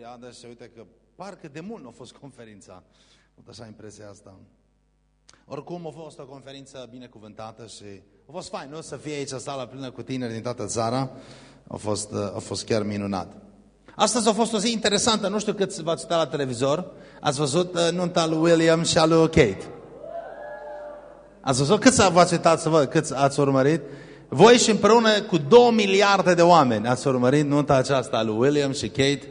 perioadă și uite că parcă de mult nu a fost conferința. Tot așa impresia asta. Oricum a fost o conferință binecuvântată și a fost fain, nu? Să fie aici sala plină cu tineri din toată țara. A fost, a fost chiar minunat. Astăzi a fost o zi interesantă, nu știu cât v-ați uitat la televizor. Ați văzut uh, nunta lui William și a lui Kate. Ați văzut? Cât v-ați uitat să văd? Cât ați urmărit? Voi și împreună cu două miliarde de oameni ați urmărit nunta aceasta a lui William și Kate.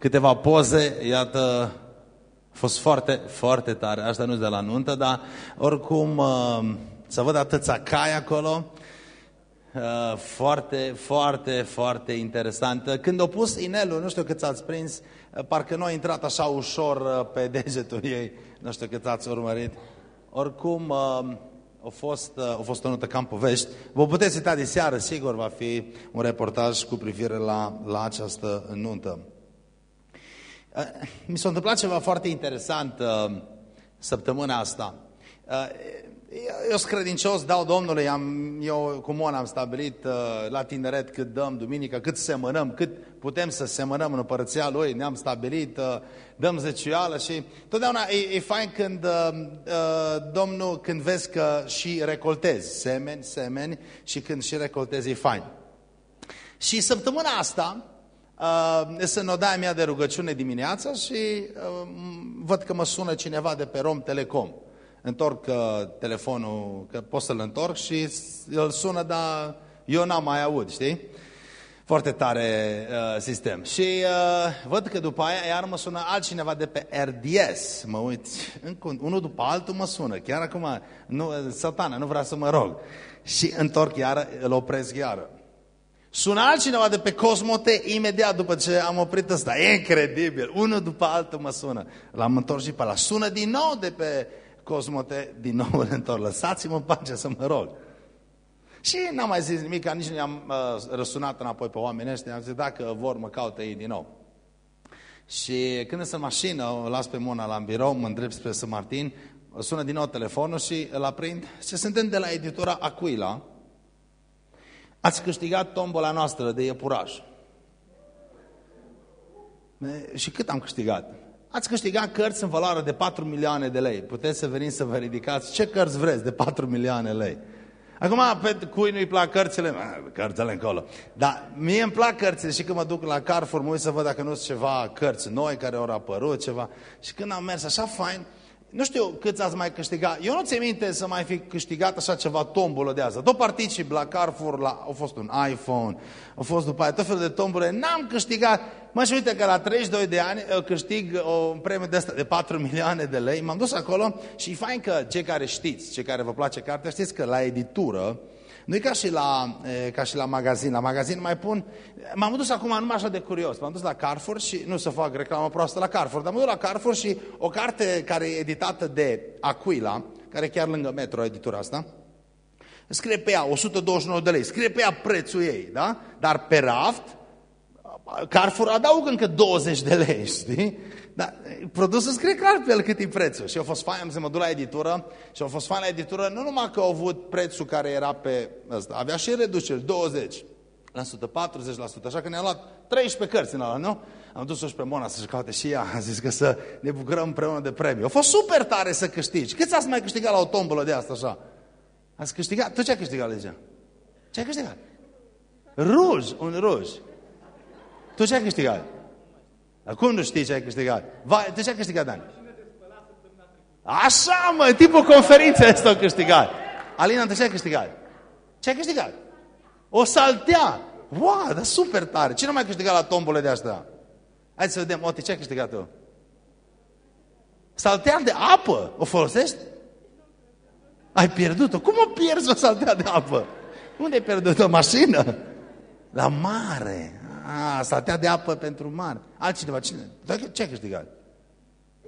Câteva poze, iată, a fost foarte, foarte tare. Asta nu de la nuntă, dar oricum uh, să văd atâția cai acolo. Uh, foarte, foarte, foarte interesantă. Când au pus inelul, nu știu cât ați prins, uh, parcă nu a intrat așa ușor pe degetul ei, nu știu cât ați urmărit. Oricum, a fost, a fost o notă cam povești. Vă puteți uita de seară, sigur, va fi un reportaj cu privire la, la această nuntă. Mi s-a întâmplat ceva foarte interesant săptămâna asta. Eu sunt credincios, dau Domnului, am, eu cu Mona am stabilit uh, la tineret cât dăm duminică, cât semănăm, cât putem să semănăm în împărăția Lui, ne-am stabilit, uh, dăm zeciuială și totdeauna e, e fain când uh, uh, Domnul, când vezi că și recoltezi, semeni, semeni și când și recoltezi e fain. Și săptămâna asta, uh, sunt în odaia mea de rugăciune dimineața și uh, văd că mă sună cineva de pe Rom Telecom întorc uh, telefonul, că pot să-l întorc și îl sună, dar eu n-am mai aud, știi? Foarte tare uh, sistem. Și uh, văd că după aia iar mă sună altcineva de pe RDS. Mă uit, încă, unul după altul mă sună. Chiar acum, nu, satana, nu vrea să mă rog. Și întorc iară, îl opresc iară. Sună altcineva de pe Cosmote imediat după ce am oprit ăsta. E incredibil. Unul după altul mă sună. L-am întors și pe la. Sună din nou de pe Cosmote, din nou îl întorc. Lăsați-mă în pace să mă rog. Și n-am mai zis nimic, nici nu i-am uh, răsunat înapoi pe oamenii ăștia. Am zis, dacă vor, mă caută ei din nou. Și când sunt în mașină, o las pe Mona la birou, mă îndrept spre Să Martin, sună din nou telefonul și îl aprind. Și suntem de la editura Aquila. Ați câștigat tombola noastră de iepuraș. Și cât am câștigat? Ați câștigat cărți în valoare de 4 milioane de lei. Puteți să veniți să vă ridicați ce cărți vreți de 4 milioane lei. Acum, pe cui nu-i plac cărțile? Cărțile încolo. Dar mie îmi plac cărțile și când mă duc la Carrefour, mă uit să văd dacă nu sunt ceva cărți noi care au apărut, ceva. Și când am mers așa fain, nu știu câți ați mai câștigat. Eu nu ți minte să mai fi câștigat așa ceva tombolă de asta. Tot particip la Carrefour, la, a fost un iPhone, a fost după aia tot felul de tombole. N-am câștigat. Mă, și uite că la 32 de ani uh, câștig o premiu de asta de 4 milioane de lei. M-am dus acolo și e fain că cei care știți, cei care vă place cartea, știți că la editură, nu e ca și, la, e, ca și la magazin. La magazin mai pun... M-am dus acum numai așa de curios. M-am dus la Carrefour și... Nu să fac reclamă proastă la Carrefour, dar m-am dus la Carrefour și o carte care e editată de Aquila, care e chiar lângă Metro, editura asta, scrie pe ea 129 de lei, scrie pe ea prețul ei, da? Dar pe raft, Carrefour adaugă încă 20 de lei, știi? Dar produsul scrie clar pe el cât e prețul. Și a fost fain, am să mă duc la editură și a fost fain la editură, nu numai că au avut prețul care era pe ăsta, avea și reduceri, 20 la 40%, așa că ne-a luat 13 cărți în ala, nu? Am dus-o și pe Mona să-și caute și ea, a zis că să ne bucurăm împreună de premiu. A fost super tare să câștigi. Câți ați mai câștigat la o tombolă de asta așa? Ați câștigat? Tu ce ai câștigat, Legea? Ce ai câștigat? Ruj, un ruj. Tu ce ai câștigat? Acum nu știi ce ai câștigat. Vai, de ce ai câștigat, Dan? Așa, mă, tipul conferinței asta a câștigat. Alina, de ce ai câștigat? Ce ai câștigat? O saltea. Wow, dar super tare. Cine mai câștigat la tombole de asta? Hai să vedem. Oti, ce ai câștigat tu? Saltea de apă. O folosești? Ai pierdut-o. Cum o pierzi o saltea de apă? Unde ai pierdut-o? Mașină? La mare. A, satea de apă pentru mare. Altcineva, cine? Ce ai câștigat?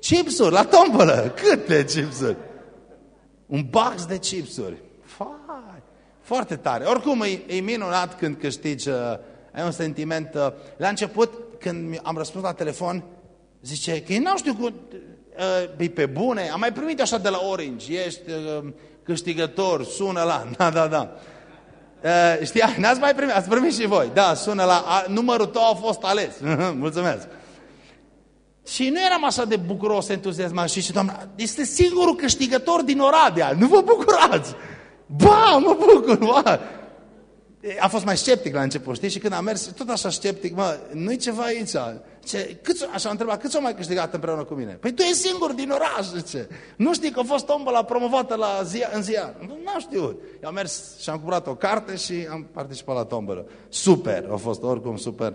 Chipsuri, la tombolă. Câte chipsuri? Un box de chipsuri. Fai, foarte tare. Oricum, e, e minunat când câștigi, uh, ai un sentiment. Uh, la început, când am răspuns la telefon, zice că ei n-au știut cu... Uh, pe bune, am mai primit așa de la Orange, ești uh, câștigător, sună la... Da, da, da. Uh, știa, n-ați mai primit, ați primit și voi. Da, sună la, a, numărul tău a fost ales. Mulțumesc. Și nu eram așa de bucuros, entuziasmat. Și și doamna, este singurul câștigător din Oradea. Nu vă bucurați! Ba, mă bucur, ba! A fost mai sceptic la început, știi? Și când am mers, tot așa sceptic, mă, nu-i ceva aici. Ce, câți, așa am întrebat, câți au mai câștigat împreună cu mine? Păi tu ești singur din oraș, zice. Nu știi că a fost la promovată la zia, în ziar? Nu, n-am știut. Eu am mers și am cumpărat o carte și am participat la tombolă. Super, a fost oricum super.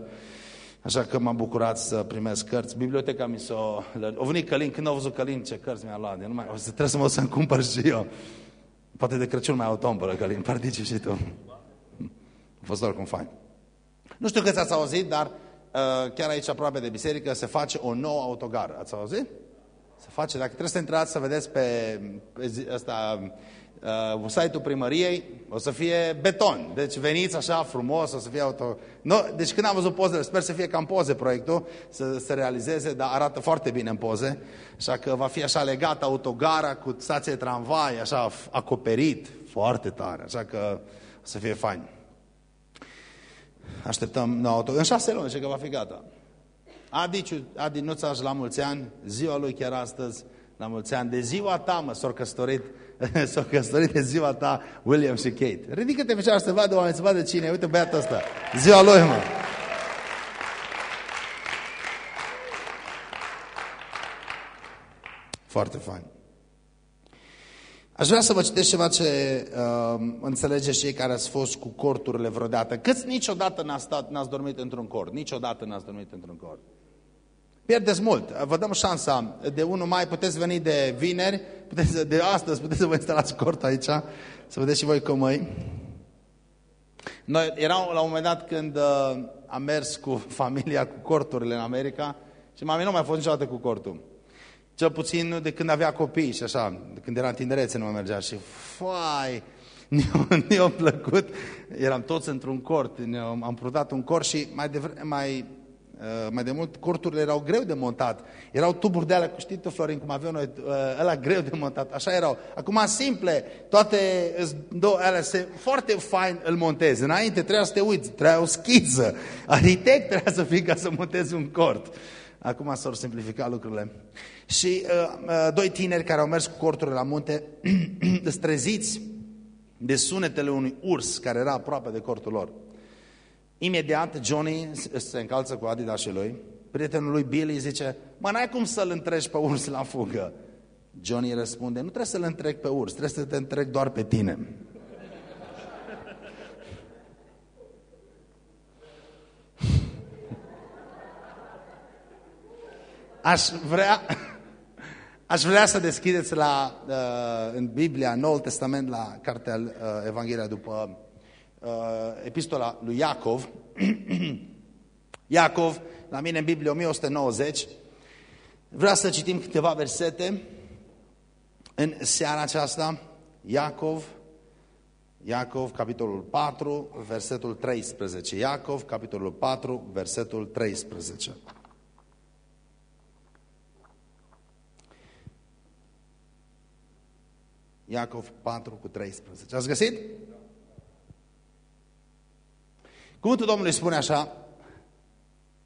Așa că m-am bucurat să primesc cărți. Biblioteca mi s-a... O venit Călin, când au văzut Călin ce cărți mi-a luat. Eu nu mai... O să trebuie să mă să-mi cumpăr și eu. Poate de Crăciun mai au tombolă, Călin, participi și tu. A fost oricum fain. Nu știu câți ați auzit, dar uh, chiar aici aproape de biserică se face o nouă autogară. Ați auzit? Se face, dacă trebuie să intrați să vedeți pe, pe zi, asta, uh, site-ul primăriei, o să fie beton. Deci veniți așa frumos, o să fie auto... No, deci când am văzut pozele, sper să fie cam poze proiectul, să se realizeze, dar arată foarte bine în poze. Așa că va fi așa legat autogara cu stație de tramvai, așa acoperit, foarte tare. Așa că o să fie fain. Așteptăm nou auto. În șase luni, și că va fi gata. Adi, Adi Nuțaș, la mulți ani, ziua lui chiar astăzi, la mulți ani, de ziua ta, mă, s-au căsătorit, s-au căsătorit de ziua ta, William și Kate. Ridică-te picioare să vadă oameni, să vadă cine, uite băiatul ăsta, ziua lui, mă. Foarte fain. Aș vrea să vă citesc ceva ce uh, înțelegeți cei care ați fost cu corturile vreodată. Câți niciodată n-ați dormit într-un cort? Niciodată n-ați dormit într-un cort. Pierdeți mult. Vă dăm șansa. De 1 mai puteți veni de vineri, puteți, de astăzi puteți să vă instalați cort aici, să vedeți și voi cum e. Noi eram la un moment dat când uh, am mers cu familia cu corturile în America și mami nu mai fost niciodată cu cortul. Cel puțin de când avea copii și așa, de când era în tinerețe nu mai mergea și fai, ne-a plăcut, eram toți într-un cort, am purtat un cort și mai de, mai, uh, mai de mult corturile erau greu de montat. Erau tuburi de alea, știi tu, Florin, cum aveau noi, uh, ăla greu de montat, așa erau. Acum simple, toate două alea, se, foarte fain îl montezi. Înainte trebuia să te uiți, trebuia o schiză. Arhitect trebuia să fii ca să montezi un cort. Acum s-au simplificat lucrurile. Și uh, uh, doi tineri care au mers cu corturile la munte, streziți de sunetele unui urs care era aproape de cortul lor. Imediat Johnny se încalță cu adidașii lui, prietenul lui Billy zice, mă, n-ai cum să-l întregi pe urs la fugă. Johnny răspunde, nu trebuie să-l întreg pe urs, trebuie să te întreg doar pe tine. Aș vrea, aș vrea să deschideți la, uh, în Biblia, în Noul Testament, la cartea uh, Evanghelia după uh, epistola lui Iacov. Iacov, la mine în Biblie 1190. Vreau să citim câteva versete în seara aceasta. Iacov, Iacov, capitolul 4, versetul 13. Iacov, capitolul 4, versetul 13. Iacov 4 cu 13. Ați găsit? Cuvântul Domnului spune așa,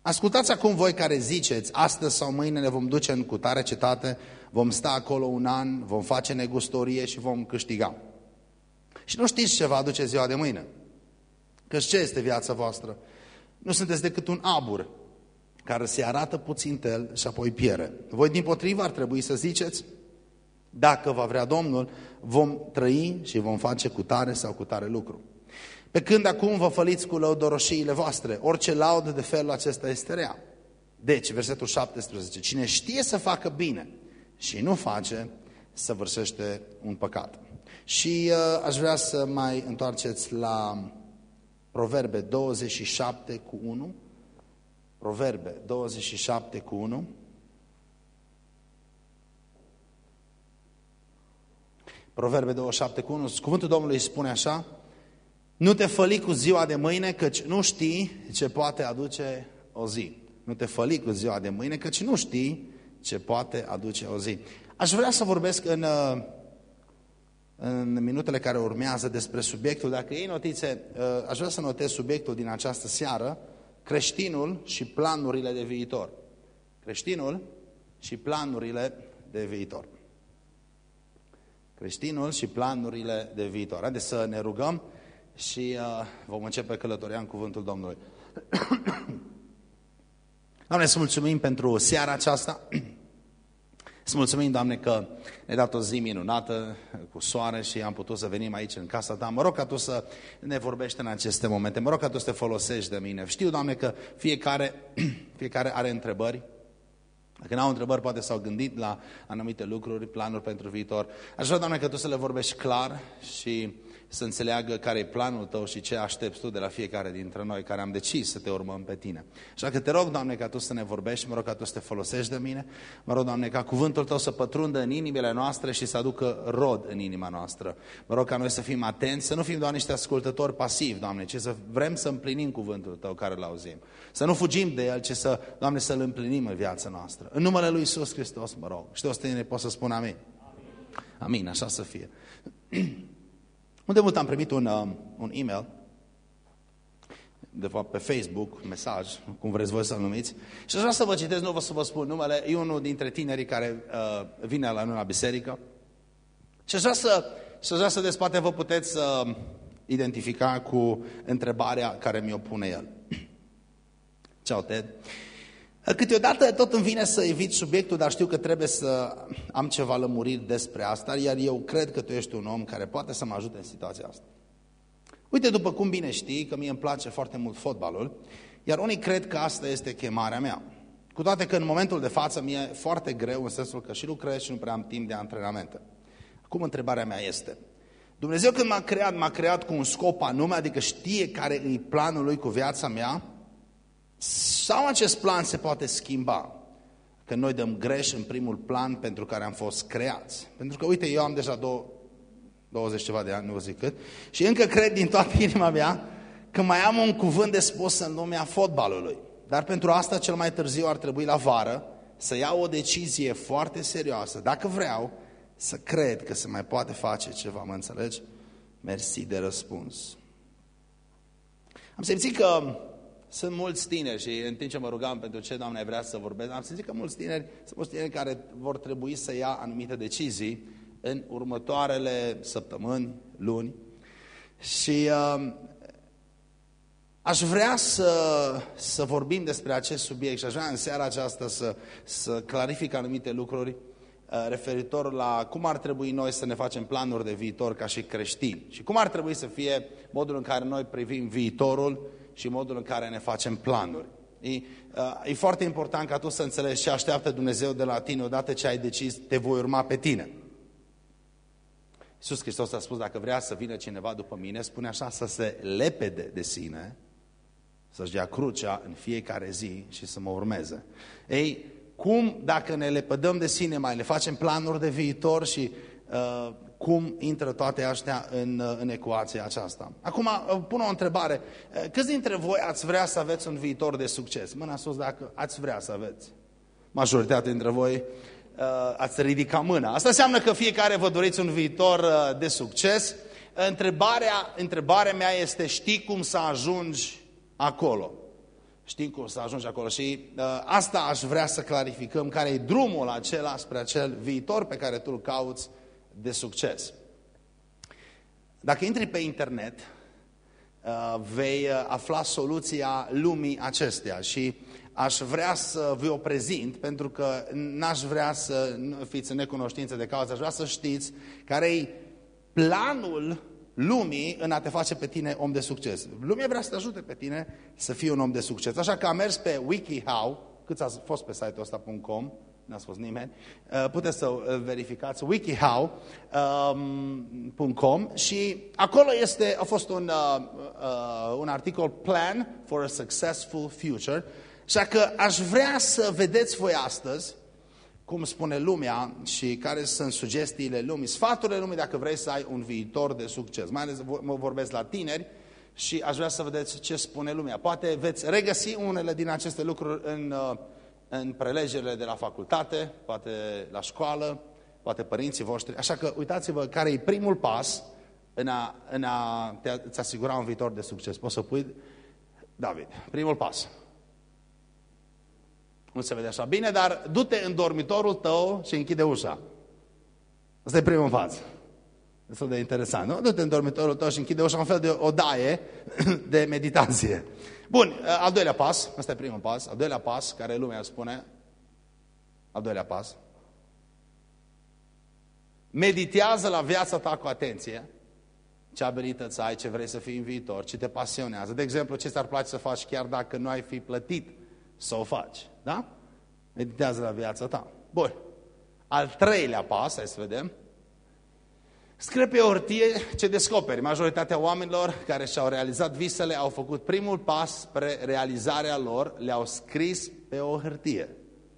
Ascultați acum voi care ziceți, astăzi sau mâine ne vom duce în cutare cetate, vom sta acolo un an, vom face negustorie și vom câștiga. Și nu știți ce va aduce ziua de mâine. Că ce este viața voastră? Nu sunteți decât un abur care se arată puțin tel și apoi piere. Voi din potrivă ar trebui să ziceți, dacă va vrea Domnul, vom trăi și vom face cu tare sau cu tare lucru. Pe când acum vă făliți cu lăudoroșiile voastre, orice laudă de felul acesta este rea. Deci, versetul 17, cine știe să facă bine și nu face, săvârșește un păcat. Și uh, aș vrea să mai întoarceți la Proverbe 27 cu 1. Proverbe 27 cu 1. Proverbe 27 cu 1, cuvântul Domnului spune așa, nu te făli cu ziua de mâine, căci nu știi ce poate aduce o zi. Nu te făli cu ziua de mâine, căci nu știi ce poate aduce o zi. Aș vrea să vorbesc în, uh, în minutele care urmează despre subiectul. Dacă iei notițe, uh, aș vrea să notez subiectul din această seară, creștinul și planurile de viitor. Creștinul și planurile de viitor. Creștinul și planurile de viitor. Haideți să ne rugăm și uh, vom începe călătoria în cuvântul Domnului. Doamne, să mulțumim pentru seara aceasta. Să mulțumim, Doamne, că ne-ai dat o zi minunată cu soare și am putut să venim aici în casa Ta. Mă rog ca Tu să ne vorbești în aceste momente. Mă rog ca Tu să te folosești de mine. Știu, Doamne, că fiecare, fiecare are întrebări. Dacă n-au întrebări, poate s-au gândit la anumite lucruri, planuri pentru viitor. Aș vrea, Doamne, că Tu să le vorbești clar și să înțeleagă care e planul tău și ce aștepți tu de la fiecare dintre noi care am decis să te urmăm pe tine. Așa că te rog, Doamne, ca tu să ne vorbești, mă rog ca tu să te folosești de mine, mă rog, Doamne, ca cuvântul tău să pătrundă în inimile noastre și să aducă rod în inima noastră. Mă rog ca noi să fim atenți, să nu fim doar niște ascultători pasivi, Doamne, ci să vrem să împlinim cuvântul tău care îl auzim. Să nu fugim de el, ci să, Doamne, să-l împlinim în viața noastră. În numele lui Isus Hristos, mă rog. Și toți tine pot să spun amin. Amin, așa să fie. Unde mult am primit un, uh, un e-mail, de fapt pe Facebook, mesaj, cum vreți voi să-l numiți, și aș vrea să vă citesc, nu vă să vă spun numele, e unul dintre tinerii care uh, vine la noi la biserică. Și aș vrea să, și aș vrea să de vă puteți uh, identifica cu întrebarea care mi-o pune el. Ceau, Ted. Câteodată tot îmi vine să evit subiectul, dar știu că trebuie să am ceva lămuriri despre asta, iar eu cred că tu ești un om care poate să mă ajute în situația asta. Uite, după cum bine știi, că mie îmi place foarte mult fotbalul, iar unii cred că asta este chemarea mea. Cu toate că în momentul de față mi-e foarte greu în sensul că și lucrez și nu prea am timp de antrenamente. Acum întrebarea mea este, Dumnezeu când m-a creat, m-a creat cu un scop anume, adică știe care e planul lui cu viața mea, sau acest plan se poate schimba? Că noi dăm greș în primul plan pentru care am fost creați. Pentru că, uite, eu am deja două, 20 ceva de ani, nu vă zic cât, și încă cred din toată inima mea că mai am un cuvânt de spus în lumea fotbalului. Dar pentru asta cel mai târziu ar trebui la vară să iau o decizie foarte serioasă, dacă vreau, să cred că se mai poate face ceva, mă înțelegi? Mersi de răspuns. Am simțit că sunt mulți tineri și în timp ce mă rugam pentru ce Doamne vrea să vorbesc, am simțit că mulți tineri, sunt mulți tineri care vor trebui să ia anumite decizii în următoarele săptămâni, luni. Și uh, aș vrea să, să vorbim despre acest subiect și aș vrea în seara aceasta să, să clarific anumite lucruri uh, referitor la cum ar trebui noi să ne facem planuri de viitor ca și creștini și cum ar trebui să fie modul în care noi privim viitorul și modul în care ne facem planuri. E, uh, e foarte important ca tu să înțelegi ce așteaptă Dumnezeu de la tine odată ce ai decis, te voi urma pe tine. Iisus Hristos a spus, dacă vrea să vină cineva după mine, spune așa, să se lepede de sine, să-și dea crucea în fiecare zi și să mă urmeze. Ei, cum dacă ne lepădăm de sine, mai le facem planuri de viitor și uh, cum intră toate astea în, în ecuația aceasta. Acum uh, pun o întrebare. Uh, câți dintre voi ați vrea să aveți un viitor de succes? Mâna sus dacă ați vrea să aveți. Majoritatea dintre voi uh, ați ridicat mâna. Asta înseamnă că fiecare vă doriți un viitor de succes. Întrebarea, întrebarea mea este, știi cum să ajungi acolo? Știi cum să ajungi acolo? Și uh, asta aș vrea să clarificăm, care e drumul acela spre acel viitor pe care tu îl cauți de succes. Dacă intri pe internet, uh, vei uh, afla soluția lumii acesteia și aș vrea să vă o prezint pentru că n-aș vrea să fiți în necunoștință de cauză, aș vrea să știți care e planul lumii în a te face pe tine om de succes. Lumea vrea să te ajute pe tine să fii un om de succes. Așa că am mers pe WikiHow, câți ați fost pe site-ul ăsta.com, n-a spus nimeni, uh, puteți să uh, verificați, wikihow.com um, și acolo este, a fost un, uh, uh, un articol Plan for a Successful Future, așa că aș vrea să vedeți voi astăzi cum spune lumea și care sunt sugestiile lumii, sfaturile lumii dacă vrei să ai un viitor de succes. Mai ales mă vorbesc la tineri și aș vrea să vedeți ce spune lumea. Poate veți regăsi unele din aceste lucruri în uh, în prelegerile de la facultate, poate la școală, poate părinții voștri. Așa că uitați-vă care e primul pas în a, în a te, asigura un viitor de succes. Poți să pui, David, primul pas. Nu se vede așa bine, dar du-te în dormitorul tău și închide ușa. Asta e primul pas. Este de interesant, nu? Du-te în dormitorul tău și închide ușa un fel de odaie de meditație. Bun, al doilea pas, ăsta e primul pas, al doilea pas, care lumea spune, al doilea pas, meditează la viața ta cu atenție, ce abilități ai, ce vrei să fii în viitor, ce te pasionează. De exemplu, ce ți-ar place să faci chiar dacă nu ai fi plătit să o faci. Da? Meditează la viața ta. Bun. Al treilea pas, hai să vedem. Scrie pe o hârtie ce descoperi. Majoritatea oamenilor care și-au realizat visele au făcut primul pas spre realizarea lor, le-au scris pe o hârtie.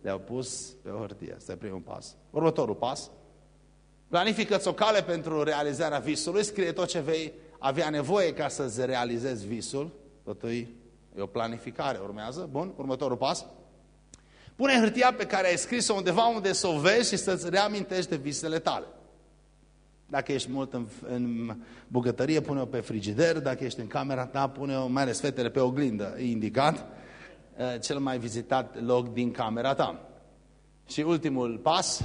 Le-au pus pe o hârtie. Asta e primul pas. Următorul pas. Planifică-ți o cale pentru realizarea visului, scrie tot ce vei avea nevoie ca să-ți realizezi visul. Totul e o planificare, urmează. Bun, următorul pas. Pune hârtia pe care ai scris-o undeva unde să o vezi și să-ți reamintești de visele tale. Dacă ești mult în, în bucătărie, pune-o pe frigider. Dacă ești în camera ta, pune-o, mai ales fetele, pe oglindă. E indicat uh, cel mai vizitat loc din camera ta. Și ultimul pas,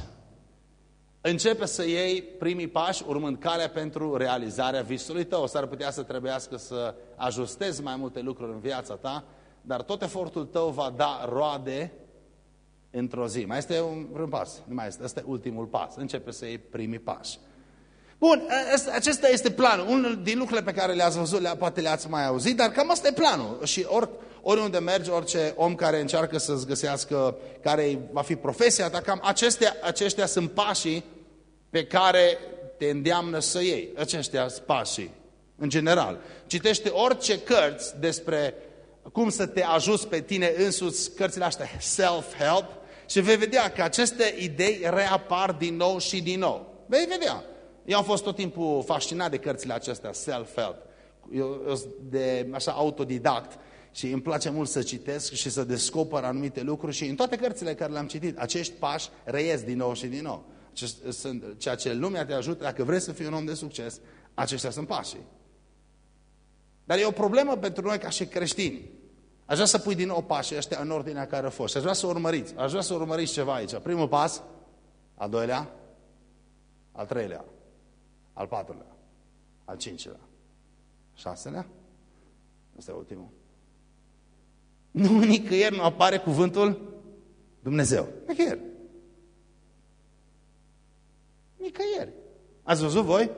începe să iei primii pași urmând calea pentru realizarea visului tău. S-ar putea să trebuiască să ajustezi mai multe lucruri în viața ta, dar tot efortul tău va da roade într-o zi. Mai este un, un pas, nu mai este, ăsta e ultimul pas. Începe să iei primii pași. Bun, acesta este planul. Unul din lucrurile pe care le-ați văzut, le poate le-ați mai auzit, dar cam asta e planul. Și ori, oriunde mergi, orice om care încearcă să-ți găsească care va fi profesia ta, cam acestea, aceștia sunt pașii pe care te îndeamnă să iei. Aceștia sunt pașii, în general. Citește orice cărți despre cum să te ajuți pe tine însuți, cărțile astea self-help, și vei vedea că aceste idei reapar din nou și din nou. Vei vedea. Eu am fost tot timpul fascinat de cărțile acestea, self-help. Eu, eu sunt de așa autodidact și îmi place mult să citesc și să descoper anumite lucruri și în toate cărțile care le-am citit, acești pași reiesc din nou și din nou. Ceea ce lumea te ajută, dacă vrei să fii un om de succes, aceștia sunt pașii. Dar e o problemă pentru noi ca și creștini. Aș vrea să pui din nou pașii ăștia în ordinea care a fost. Aș vrea să urmăriți. Aș vrea să urmăriți ceva aici. Primul pas, al doilea, al treilea, al patrulea, al cincilea, șaselea. Asta e ultimul. Nu, nicăieri nu apare cuvântul Dumnezeu. Nicăieri. Nicăieri. Ați văzut voi?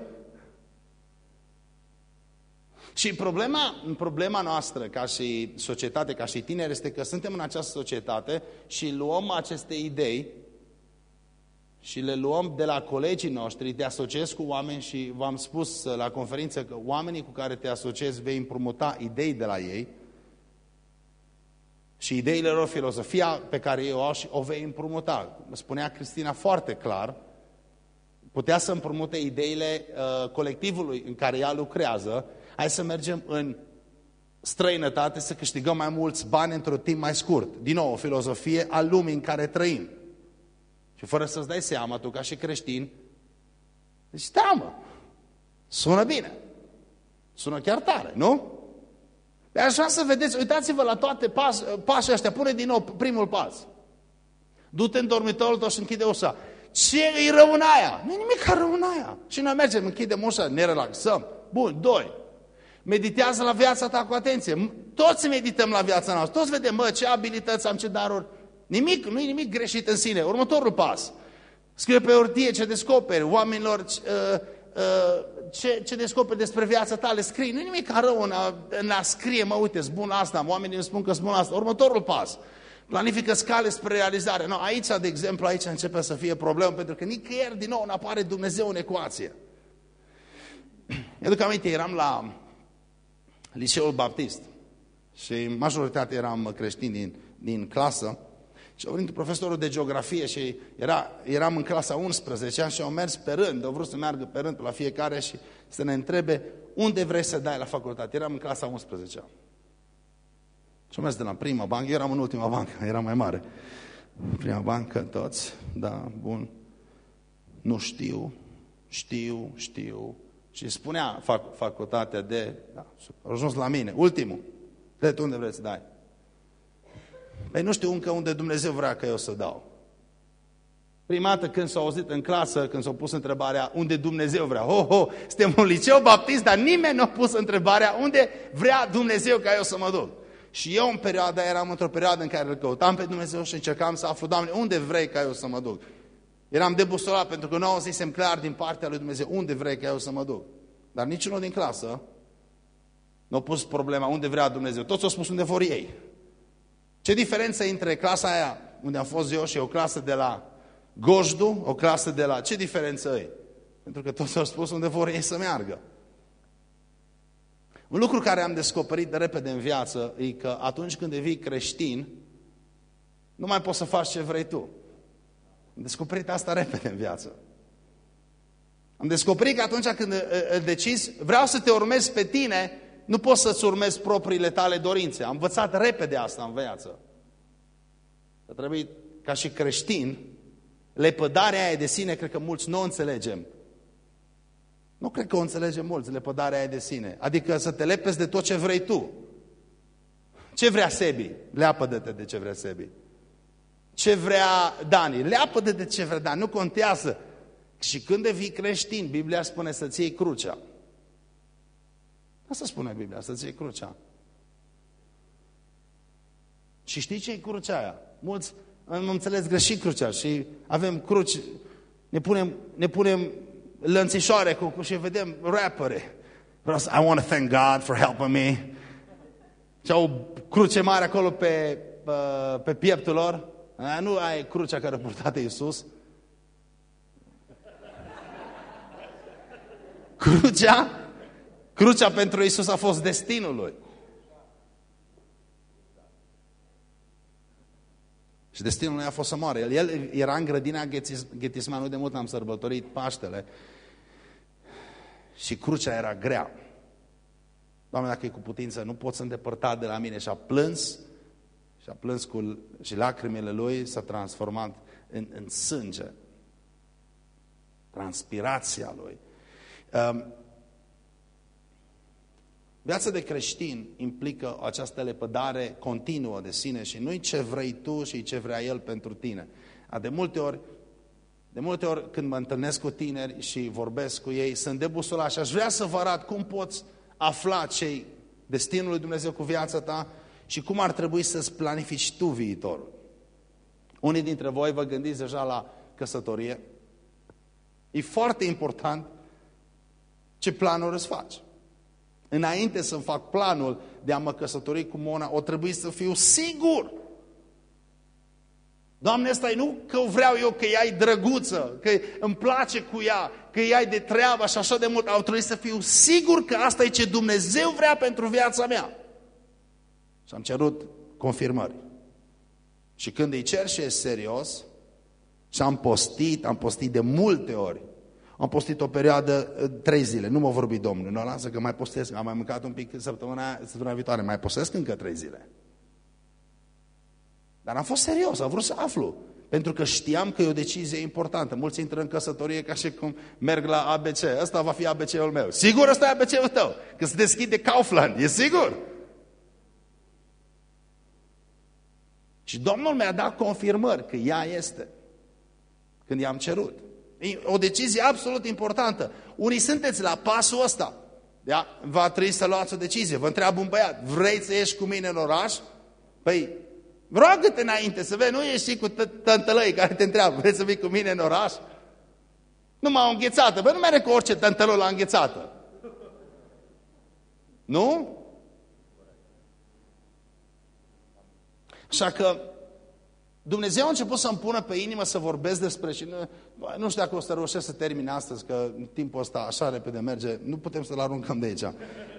Și problema, problema noastră ca și societate, ca și tineri, este că suntem în această societate și luăm aceste idei și le luăm de la colegii noștri, te asociezi cu oameni și v-am spus la conferință că oamenii cu care te asociezi vei împrumuta idei de la ei și ideile lor, filozofia pe care ei o au și o vei împrumuta. Spunea Cristina foarte clar, putea să împrumute ideile uh, colectivului în care ea lucrează, hai să mergem în străinătate să câștigăm mai mulți bani într-un timp mai scurt. Din nou, o filozofie a lumii în care trăim. Și fără să-ți dai seama, tu ca și creștin, zici, da mă, sună bine. Sună chiar tare, nu? Pe așa să vedeți, uitați-vă la toate pas, pașii ăștia, pune din nou primul pas. Du-te în dormitorul tău și închide ușa. Ce e rău în aia? Nu nimic rău în aia. Și noi mergem, închidem ușa, ne relaxăm. Bun, doi. Meditează la viața ta cu atenție. Toți medităm la viața noastră. Toți vedem, mă, ce abilități am, ce daruri. Nimic, nu e nimic greșit în sine. Următorul pas. Scrie pe ortie ce descoperi, oamenilor uh, uh, ce, ce descoperi despre viața ta, le scrii. Nu e nimic rău în a, în a scrie, mă, uite, spun asta, oamenii îmi spun că spun asta. Următorul pas. Planifică scale spre realizare. No, aici, de exemplu, aici începe să fie problemă, pentru că nicăieri, din nou, nu apare Dumnezeu în ecuație. Eu duc aminte, eram la liceul baptist și majoritatea eram creștini din, din clasă și au venit profesorul de geografie și era, eram în clasa 11 și au mers pe rând, au vrut să meargă pe rând la fiecare și să ne întrebe unde vrei să dai la facultate. Eram în clasa 11 -a. Și au mers de la prima bancă, eu eram în ultima bancă, era mai mare. Prima bancă, toți, da, bun. Nu știu, știu, știu, și spunea fac, facultatea de... Da, a ajuns la mine. Ultimul. De unde vreți să dai? Păi nu știu încă unde Dumnezeu vrea că eu să dau. Prima dată când s-a auzit în clasă, când s-a pus întrebarea unde Dumnezeu vrea. Ho, ho, suntem un liceu baptist, dar nimeni nu a pus întrebarea unde vrea Dumnezeu ca eu să mă duc. Și eu în perioada, eram într-o perioadă în care îl căutam pe Dumnezeu și încercam să aflu, Doamne, unde vrei ca eu să mă duc? Eram debusolat pentru că nu auzisem clar din partea lui Dumnezeu unde vrei ca eu să mă duc. Dar niciunul din clasă nu a pus problema unde vrea Dumnezeu. Toți au spus unde vor ei. Ce diferență între clasa aia unde am fost eu și o clasă de la Gojdu, o clasă de la... Ce diferență e? Pentru că toți au spus unde vor ei să meargă. Un lucru care am descoperit de repede în viață e că atunci când devii creștin, nu mai poți să faci ce vrei tu. Am descoperit asta repede în viață. Am descoperit că atunci când decizi, vreau să te urmez pe tine, nu poți să-ți urmezi propriile tale dorințe. Am învățat repede asta în viață. Că trebuie, ca și creștin, lepădarea aia de sine, cred că mulți nu o înțelegem. Nu cred că o înțelegem mulți, lepădarea aia de sine. Adică să te lepezi de tot ce vrei tu. Ce vrea Sebi? Leapă-de-te de ce vrea Sebi. Ce vrea Dani? Leapă-de de ce vrea Dani. Nu contează. Și când devii creștin, Biblia spune să-ți iei crucea. Asta spune Biblia, să-ți iei crucea. Și știi ce e crucea aia? Mulți am înțeles greșit crucea și avem cruci, ne punem, ne punem lănțișoare cu, cu și vedem rappere. I want to thank God for helping me. Și au o cruce mare acolo pe, pe, pe pieptul lor. Nu ai crucea care a purtat Iisus. Crucea, crucea pentru Iisus a fost destinul lui. Și destinul lui a fost să moară. El, el era în grădina Ghetisman, nu de mult am sărbătorit Paștele. Și crucea era grea. Doamne, dacă e cu putință, nu pot să îndepărta de la mine. Și a plâns, și a plâns cu, și lacrimile lui s-a transformat în, în sânge. Transpirația lui. Um, Viața de creștin implică această lepădare continuă de sine și nu ce vrei tu și ce vrea El pentru tine. De multe ori, de multe ori când mă întâlnesc cu tineri și vorbesc cu ei, sunt debusolați și aș vrea să vă arăt cum poți afla cei destinul lui Dumnezeu cu viața ta și cum ar trebui să-ți planifici tu viitorul. Unii dintre voi vă gândiți deja la căsătorie. E foarte important ce planuri îți faci. Înainte să fac planul de a mă căsători cu Mona, o trebuie să fiu sigur. Doamne, ăsta e nu că vreau eu că ea e drăguță, că îmi place cu ea, că ea e de treabă și așa de mult. Au trebuit să fiu sigur că asta e ce Dumnezeu vrea pentru viața mea. Și am cerut confirmări. Și când îi cer și e serios, și am postit, am postit de multe ori, am postit o perioadă, uh, trei zile, nu mă vorbi Domnul, nu lasă că mai postesc, am mai mâncat un pic săptămâna, săptămâna viitoare, mai postesc încă trei zile. Dar am fost serios, am vrut să aflu. Pentru că știam că e o decizie importantă. Mulți intră în căsătorie ca și cum merg la ABC. Ăsta va fi ABC-ul meu. Sigur ăsta e ABC-ul tău? Că se deschide Kaufland, e sigur? Și Domnul mi-a dat confirmări că ea este. Când i-am cerut. E o decizie absolut importantă. Unii sunteți la pasul ăsta. Da? Va trebui să luați o decizie. Vă întreabă un băiat, vrei să ieși cu mine în oraș? Păi, roagă-te înainte să vezi, nu ieși cu tântălăi care te întreabă, vrei să vii cu mine în oraș? Numai o înghețată. Bă, nu mere cu orice tântălău la înghețată. Nu? Așa că Dumnezeu a început să-mi pună pe inimă să vorbesc despre și nu, nu știu dacă o să reușesc să termin astăzi, că în timpul ăsta așa repede merge, nu putem să-l aruncăm de aici.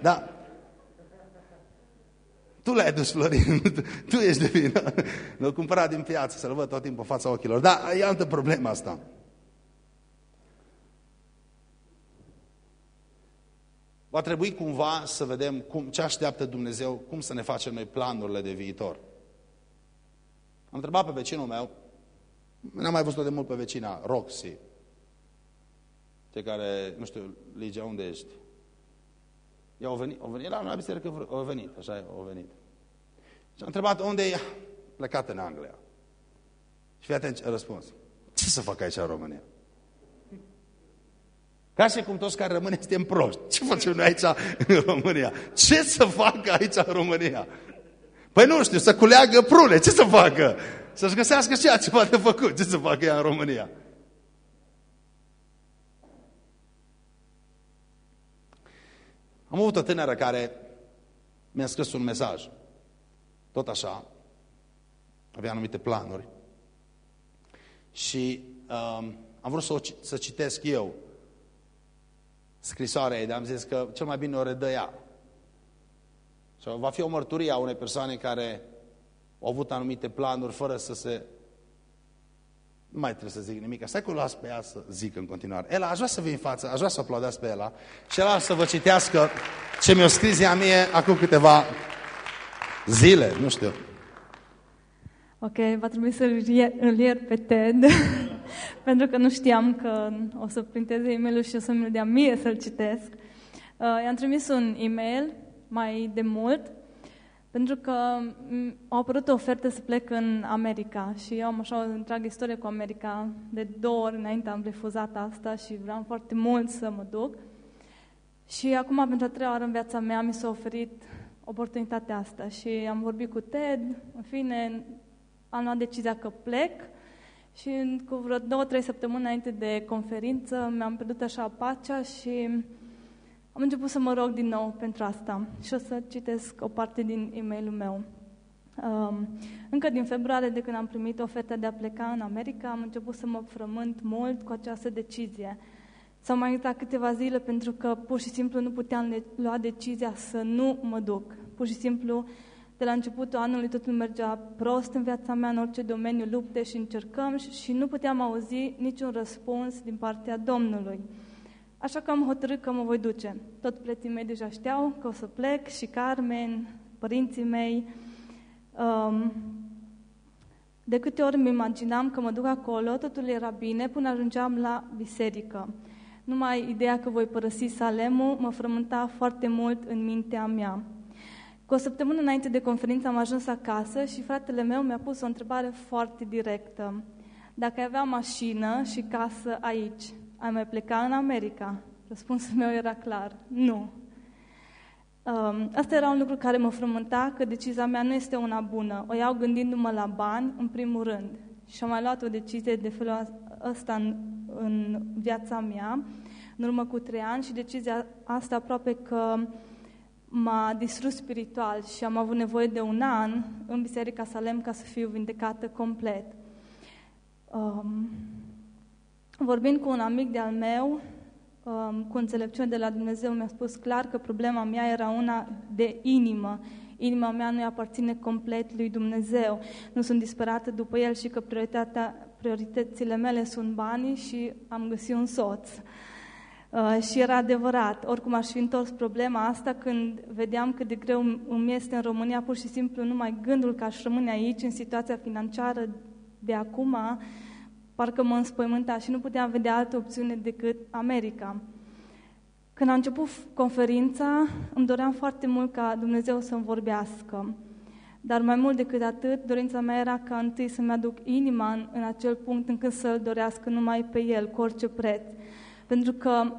Dar tu l-ai dus, Florin, tu ești de vină. L-ai cumpărat din piață, să-l văd tot timpul fața ochilor. Da, e altă problemă asta. Va trebui cumva să vedem cum, ce așteaptă Dumnezeu, cum să ne facem noi planurile de viitor. Am întrebat pe vecinul meu, n-am mai văzut de mult pe vecina, Roxy, cei care, nu știu, Ligia, unde ești? Ea a venit, a venit la una biserică, a venit, așa a venit. Și am întrebat unde e plecat în Anglia. Și fii atent răspuns. Ce să fac aici în România? Ca și cum toți care rămâne suntem proști. Ce facem noi aici în România? Ce să facă aici în România? Păi nu știu, să culeagă prune. Ce să facă? Să-și găsească ceea ce poate făcut. Ce să facă ea în România? Am avut o tânără care mi-a scris un mesaj. Tot așa. Avea anumite planuri. Și um, am vrut să, o, să citesc eu scrisoarea ei, dar am zis că cel mai bine o redă ea. Sau va fi o mărturie a unei persoane care au avut anumite planuri fără să se... Nu mai trebuie să zic nimic. Stai cu las pe ea să zic în continuare. Ela, aș vrea să vin în față, aș vrea să aplaudați pe ela și ela să vă citească ce mi-a scris ea mie acum câteva zile, nu știu. Ok, va trebui să-l ier, îl ier pe Ted, pentru că nu știam că o să printeze e mail și o să mi-l dea mie să-l citesc. Uh, i-am trimis un e-mail mai de mult, pentru că au apărut o ofertă să plec în America și eu am așa o întreagă istorie cu America. De două ori înainte am refuzat asta și vreau foarte mult să mă duc. Și acum, pentru a treia oară în viața mea, mi s-a oferit oportunitatea asta și am vorbit cu Ted, în fine, am luat decizia că plec și cu vreo două, trei săptămâni înainte de conferință mi-am pierdut așa pacea și am început să mă rog din nou pentru asta și o să citesc o parte din e mail meu. Um, încă din februarie, de când am primit oferta de a pleca în America, am început să mă frământ mult cu această decizie. S-au mai uitat câteva zile pentru că pur și simplu nu puteam lua decizia să nu mă duc. Pur și simplu, de la începutul anului totul mergea prost în viața mea, în orice domeniu lupte și încercăm și nu puteam auzi niciun răspuns din partea Domnului. Așa că am hotărât că mă voi duce. Tot prietii mei deja știau că o să plec și Carmen, părinții mei. Um, de câte ori îmi imaginam că mă duc acolo, totul era bine până ajungeam la biserică. Numai ideea că voi părăsi Salemul mă frământa foarte mult în mintea mea. Cu o săptămână înainte de conferință am ajuns acasă și fratele meu mi-a pus o întrebare foarte directă. Dacă ai avea mașină și casă aici, ai mai pleca în America? Răspunsul meu era clar, nu. Um, asta era un lucru care mă frământa că decizia mea nu este una bună. O iau gândindu-mă la bani, în primul rând. Și am mai luat o decizie de felul ăsta în, în viața mea, în urmă cu trei ani, și decizia asta aproape că m-a distrus spiritual și am avut nevoie de un an în Biserica Salem ca să fiu vindecată complet. Um, Vorbind cu un amic de-al meu, um, cu înțelepciune de la Dumnezeu, mi-a spus clar că problema mea era una de inimă. Inima mea nu-i aparține complet lui Dumnezeu. Nu sunt disperată după El și că prioritatea, prioritățile mele sunt banii și am găsit un soț. Uh, și era adevărat. Oricum aș fi întors problema asta când vedeam cât de greu îmi este în România, pur și simplu numai gândul că aș rămâne aici în situația financiară de acum, parcă mă înspăimânta și nu puteam vedea altă opțiune decât America. Când a început conferința, îmi doream foarte mult ca Dumnezeu să-mi vorbească. Dar mai mult decât atât, dorința mea era ca întâi să-mi aduc inima în, în acel punct încât să-L dorească numai pe El, cu orice preț. Pentru că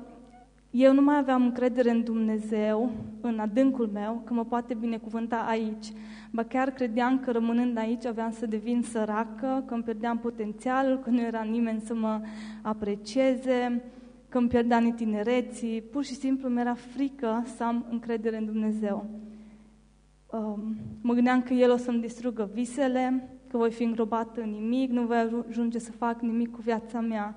eu nu mai aveam încredere în Dumnezeu, în adâncul meu, că mă poate binecuvânta aici. Ba chiar credeam că rămânând aici aveam să devin săracă, că îmi pierdeam potențialul, că nu era nimeni să mă aprecieze, că îmi pierdeam tinereții. Pur și simplu mi-era frică să am încredere în Dumnezeu. Um, mă gândeam că El o să-mi distrugă visele, că voi fi îngrobată în nimic, nu voi ajunge să fac nimic cu viața mea.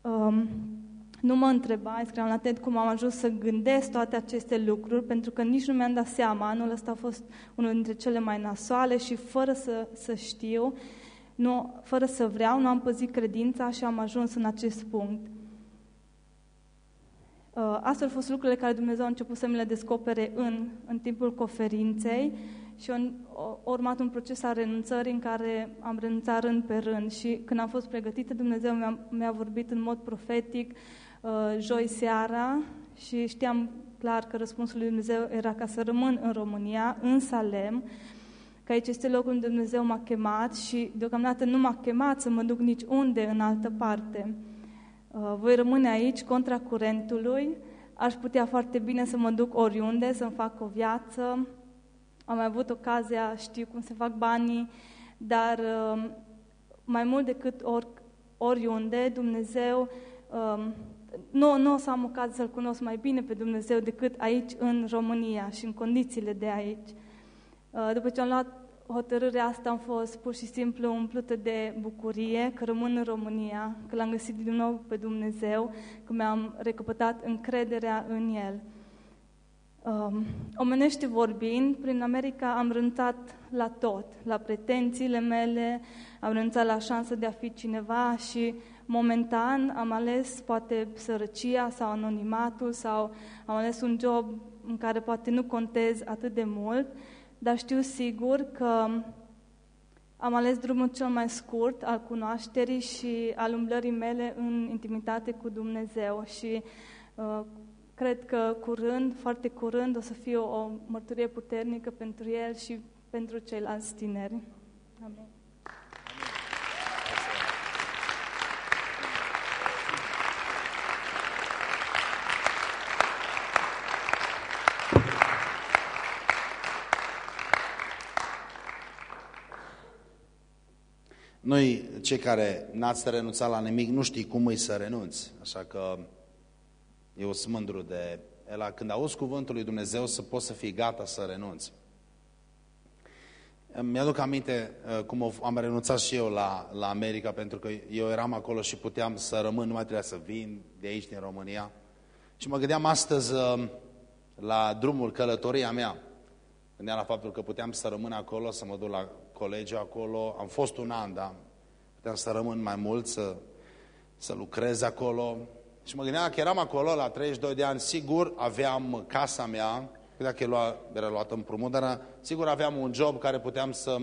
Um, nu mă întreba, scriam la TED cum am ajuns să gândesc toate aceste lucruri, pentru că nici nu mi-am dat seama. Anul ăsta a fost unul dintre cele mai nasoale și fără să, să știu, nu, fără să vreau, nu am păzit credința și am ajuns în acest punct. Uh, astea au fost lucrurile care Dumnezeu a început să mi le descopere în, în timpul conferinței și a urmat un proces al renunțării în care am renunțat rând pe rând și când am fost pregătită, Dumnezeu mi-a, mi-a vorbit în mod profetic uh, joi seara și știam clar că răspunsul lui Dumnezeu era ca să rămân în România, în Salem, că aici este locul unde Dumnezeu m-a chemat și deocamdată nu m-a chemat să mă duc nici unde în altă parte. Uh, voi rămâne aici contra curentului, aș putea foarte bine să mă duc oriunde, să-mi fac o viață, am mai avut ocazia, știu cum se fac banii, dar uh, mai mult decât ori, oriunde, Dumnezeu, um, nu, nu o să am ocazia să-L cunosc mai bine pe Dumnezeu decât aici în România și în condițiile de aici. Uh, după ce am luat hotărârea asta, am fost pur și simplu umplută de bucurie că rămân în România, că l-am găsit din nou pe Dumnezeu, că mi-am recăpătat încrederea în El. Um, omenește vorbind, prin America am renunțat la tot, la pretențiile mele, am renunțat la șansa de a fi cineva și momentan am ales poate sărăcia sau anonimatul sau am ales un job în care poate nu contez atât de mult, dar știu sigur că am ales drumul cel mai scurt al cunoașterii și al umblării mele în intimitate cu Dumnezeu și uh, cred că curând, foarte curând, o să fie o, o mărturie puternică pentru el și pentru ceilalți tineri. Amin. Noi, cei care n-ați renunțat la nimic, nu știi cum îi să renunți. Așa că eu sunt mândru de... La, când auzi cuvântul lui Dumnezeu, să poți să fii gata să renunți. Mi-aduc aminte uh, cum am renunțat și eu la, la America, pentru că eu eram acolo și puteam să rămân, nu mai trebuia să vin de aici, din România. Și mă gândeam astăzi uh, la drumul, călătoria mea. Gândeam la faptul că puteam să rămân acolo, să mă duc la colegi acolo. Am fost un an, dar puteam să rămân mai mult, să, să lucrez acolo. Și mă gândeam că eram acolo la 32 de ani, sigur aveam casa mea, dacă lua, era luată împrumut, dar sigur aveam un job care puteam să,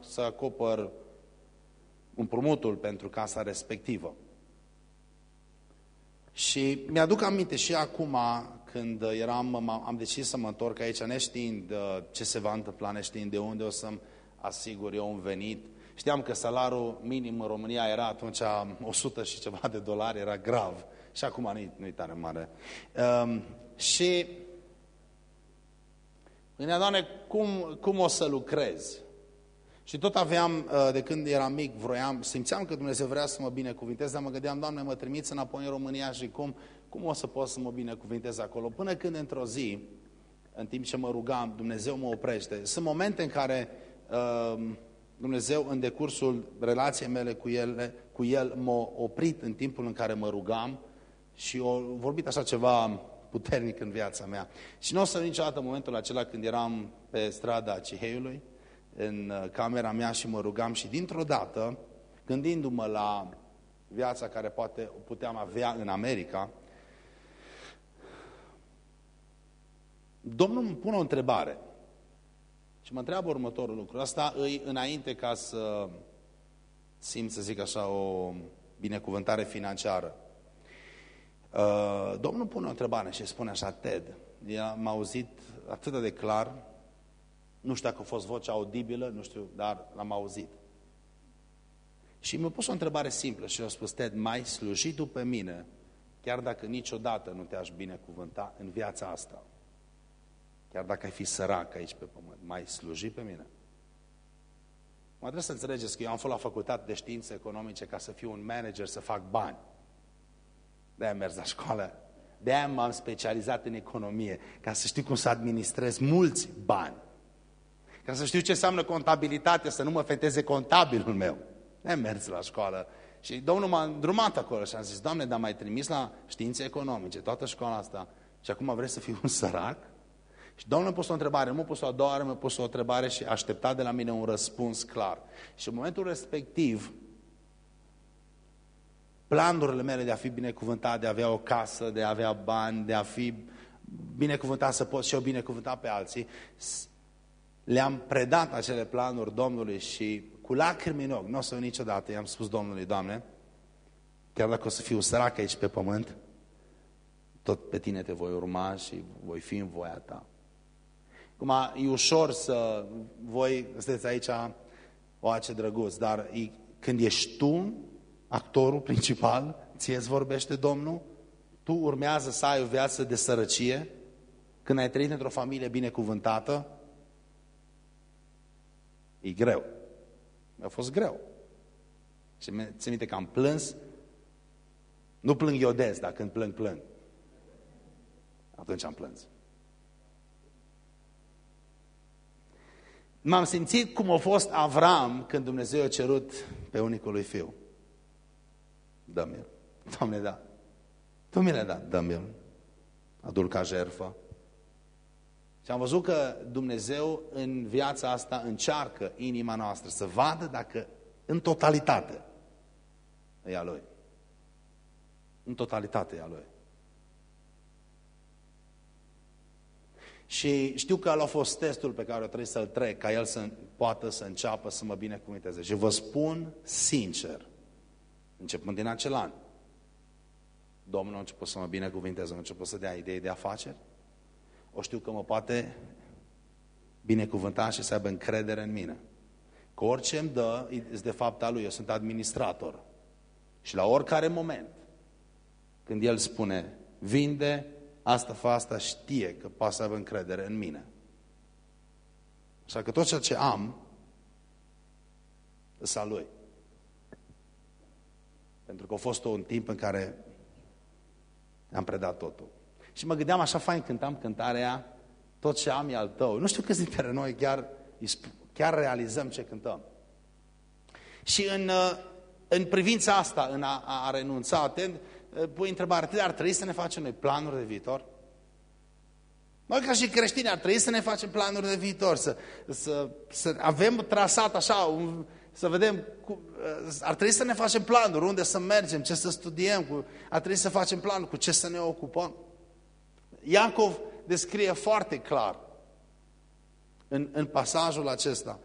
să acopăr împrumutul pentru casa respectivă. Și mi-aduc aminte și acum, când eram, am decis să mă întorc aici, neștiind uh, ce se va întâmpla, neștiind de unde o să-mi asigur eu un venit. Știam că salarul minim în România era atunci 100 și ceva de dolari, era grav. Și acum nu-i nu tare mare. Um, și gândeam, Doamne, cum, cum o să lucrez? Și tot aveam, uh, de când eram mic, vroiam, simțeam că Dumnezeu vrea să mă binecuvintez, dar mă gândeam, Doamne, mă trimiți înapoi în România și cum, cum o să pot să mă binecuvintez acolo? Până când într-o zi, în timp ce mă rugam, Dumnezeu mă oprește. Sunt momente în care uh, Dumnezeu, în decursul relației mele cu El, cu el m-a oprit în timpul în care mă rugam și a vorbit așa ceva puternic în viața mea. Și nu o să niciodată momentul acela când eram pe strada Ciheiului, în uh, camera mea și mă rugam și dintr-o dată, gândindu-mă la viața care poate puteam avea în America, Domnul îmi pune o întrebare și mă întreabă următorul lucru. Asta îi înainte ca să simt, să zic așa, o binecuvântare financiară. Uh, Domnul pune o întrebare și spune așa, Ted, m-a auzit atât de clar, nu știu dacă a fost vocea audibilă, nu știu, dar l-am auzit. Și mi-a pus o întrebare simplă și a spus, Ted, mai sluji tu pe mine, chiar dacă niciodată nu te-aș binecuvânta în viața asta. Chiar dacă ai fi sărac aici pe pământ, mai sluji pe mine. Mă trebuie să înțelegeți că eu am fost la facultate de științe economice ca să fiu un manager, să fac bani. De-aia am mers la școală. De-aia m-am specializat în economie, ca să știu cum să administrez mulți bani. Ca să știu ce înseamnă contabilitate, să nu mă feteze contabilul meu. De-aia am mers la școală. Și Domnul m-a îndrumat acolo și am zis, Doamne, dar m-ai trimis la științe economice, toată școala asta, și acum vreți să fiu un sărac? Și Domnul mi-a pus o întrebare, nu mi-a pus o a doua oară, mi-a pus o întrebare și aștepta de la mine un răspuns clar. Și în momentul respectiv, planurile mele de a fi binecuvântat, de a avea o casă, de a avea bani, de a fi binecuvântat să pot și eu binecuvânta pe alții, le-am predat acele planuri Domnului și cu lacrimi în ochi, nu o să niciodată, i-am spus Domnului, Doamne, chiar dacă o să fiu sărac aici pe pământ, tot pe tine te voi urma și voi fi în voia ta. Cum e ușor să voi, sunteți aici, o ce drăguț, dar e, când ești tu actorul principal, ție îți vorbește Domnul, tu urmează să ai o viață de sărăcie, când ai trăit într-o familie binecuvântată, e greu. Mi-a fost greu. Și ți minte că am plâns, nu plâng eu des, dar când plâng, plâng. Atunci am plâns. M-am simțit cum a fost Avram când Dumnezeu a cerut pe unicul lui fiu. Dă-mi-l. Doamne, da. Tu mi l-ai dat, dă-mi-l. Adul ca jerfă. Și am văzut că Dumnezeu în viața asta încearcă inima noastră să vadă dacă în totalitate e a Lui. În totalitate e a Lui. Și știu că a fost testul pe care trebuie să-l trec, ca el să poată să înceapă să mă binecuvânteze. Și vă spun sincer, începând din acel an, Domnul a început să mă binecuvinteze, a început să dea idei de afaceri, o știu că mă poate binecuvânta și să aibă încredere în mine. Că orice îmi dă, e de fapt a lui, eu sunt administrator. Și la oricare moment, când el spune, vinde, asta fa asta, știe că poate să aibă încredere în mine. Așa că tot ceea ce am, îs al lui. Pentru că a fost un timp în care am predat totul. Și mă gândeam așa fain, cântam cântarea, tot ce am e al tău. Nu știu câți dintre noi chiar, chiar realizăm ce cântăm. Și în, uh, în privința asta, în a, a renunța, atent, uh, pui întrebare, ar trebui să ne facem noi planuri de viitor? Noi ca și creștini ar trebui să ne facem planuri de viitor, să, să, să avem trasat așa, un, să vedem, cu, uh, ar trebui să ne facem planuri, unde să mergem, ce să studiem, cu, ar trebui să facem planuri, cu ce să ne ocupăm. Iacov descrie foarte clar în, în pasajul acesta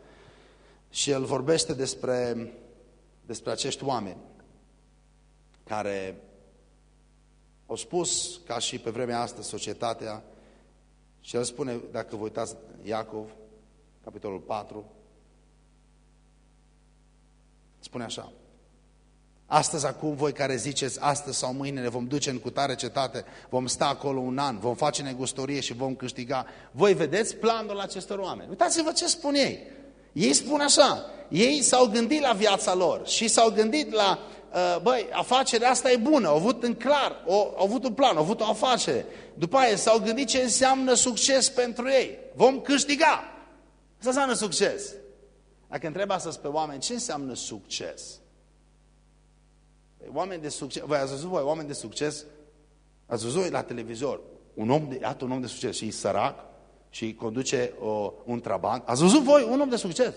și el vorbește despre, despre acești oameni care au spus, ca și pe vremea asta, societatea, și el spune, dacă vă uitați, Iacov, capitolul 4, spune așa, Astăzi, acum, voi care ziceți, astăzi sau mâine ne vom duce în cutare cetate, vom sta acolo un an, vom face negustorie și vom câștiga. Voi vedeți planul acestor oameni. Uitați-vă ce spun ei. Ei spun așa, ei s-au gândit la viața lor și s-au gândit la, uh, băi, afacerea asta e bună, au avut în clar, au, au avut un plan, au avut o afacere. După aia s-au gândit ce înseamnă succes pentru ei. Vom câștiga. Asta înseamnă succes. Dacă întreb astăzi pe oameni, ce înseamnă succes? Oameni de succes, voi ați văzut voi oameni de succes? Ați văzut la televizor un om de, iată un om de succes și e sărac și conduce o, un trabant. Ați văzut voi un om de succes?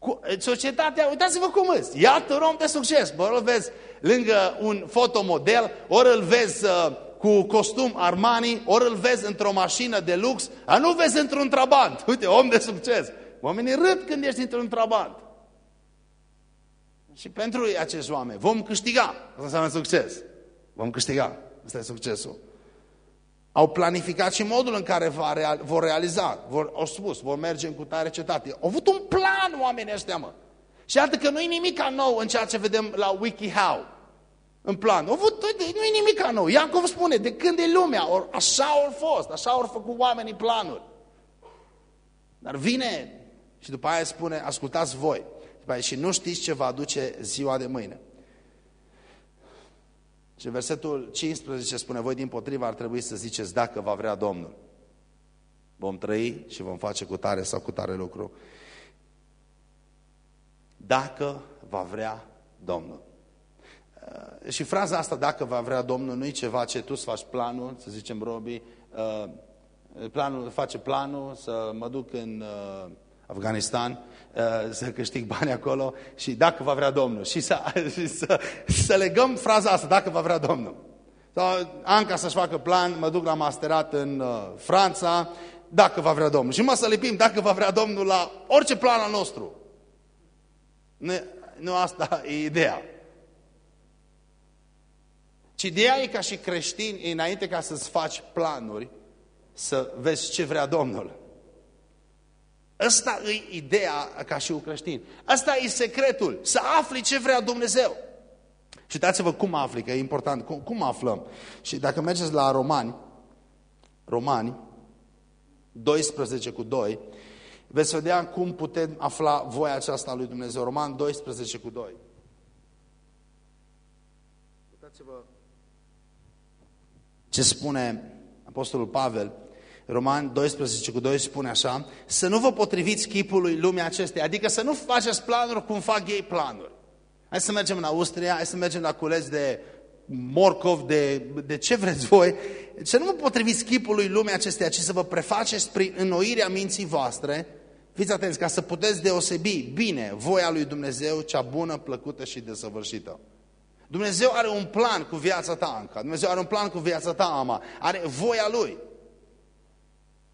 Cu, societatea, uitați-vă cum îți. Iată un om de succes. Ori îl vezi lângă un fotomodel, ori îl vezi uh, cu costum Armani, ori îl vezi într-o mașină de lux, a nu vezi într-un trabant. Uite, om de succes. Oamenii râd când ești într-un trabant. Și pentru acești oameni vom câștiga. Asta înseamnă succes. Vom câștiga. Asta e succesul. Au planificat și modul în care vor realiza. Vor, au spus, vor merge în cutare cetate. Au avut un plan oamenii ăștia, mă. Și iată că nu e nimic nou în ceea ce vedem la WikiHow. În plan. Au avut, nu e nimic nou. Iacov spune, de când e lumea, or, așa au fost, așa au făcut oamenii planuri. Dar vine și după aia spune, ascultați voi și nu știți ce va aduce ziua de mâine. Și versetul 15 spune, voi din potriva ar trebui să ziceți dacă va vrea Domnul. Vom trăi și vom face cu tare sau cu tare lucru. Dacă va vrea Domnul. Uh, și fraza asta, dacă va vrea Domnul, nu e ceva ce tu să faci planul, să zicem Robi, uh, planul, face planul să mă duc în uh, Afganistan, uh, să câștig bani acolo și dacă va vrea Domnul. Și să, și să, să legăm fraza asta, dacă va vrea Domnul. Sau Anca să-și facă plan, mă duc la masterat în uh, Franța, dacă va vrea Domnul. Și mă să lipim, dacă va vrea Domnul la orice plan al nostru. Nu, nu asta e ideea. Ci ideea e ca și creștini, înainte ca să-ți faci planuri, să vezi ce vrea Domnul. Ăsta e ideea ca și un creștin. Asta e secretul, să afli ce vrea Dumnezeu. Și uitați-vă cum afli, că e important, cum, cum aflăm. Și dacă mergeți la Romani, Romani, 12 cu 2, veți vedea cum putem afla voia aceasta a lui Dumnezeu. Roman 12 cu 2. Uitați-vă ce spune Apostolul Pavel. Roman 12 cu 2 spune așa, să nu vă potriviți chipului lumii acestei, adică să nu faceți planuri cum fac ei planuri. Hai să mergem în Austria, hai să mergem la culeț de morcov, de, de ce vreți voi, să nu vă potriviți chipului lumii acesteia, ci să vă prefaceți prin înnoirea minții voastre, fiți atenți, ca să puteți deosebi bine voia lui Dumnezeu, cea bună, plăcută și desăvârșită. Dumnezeu are un plan cu viața ta, Anca. Dumnezeu are un plan cu viața ta, Ama. Are voia Lui.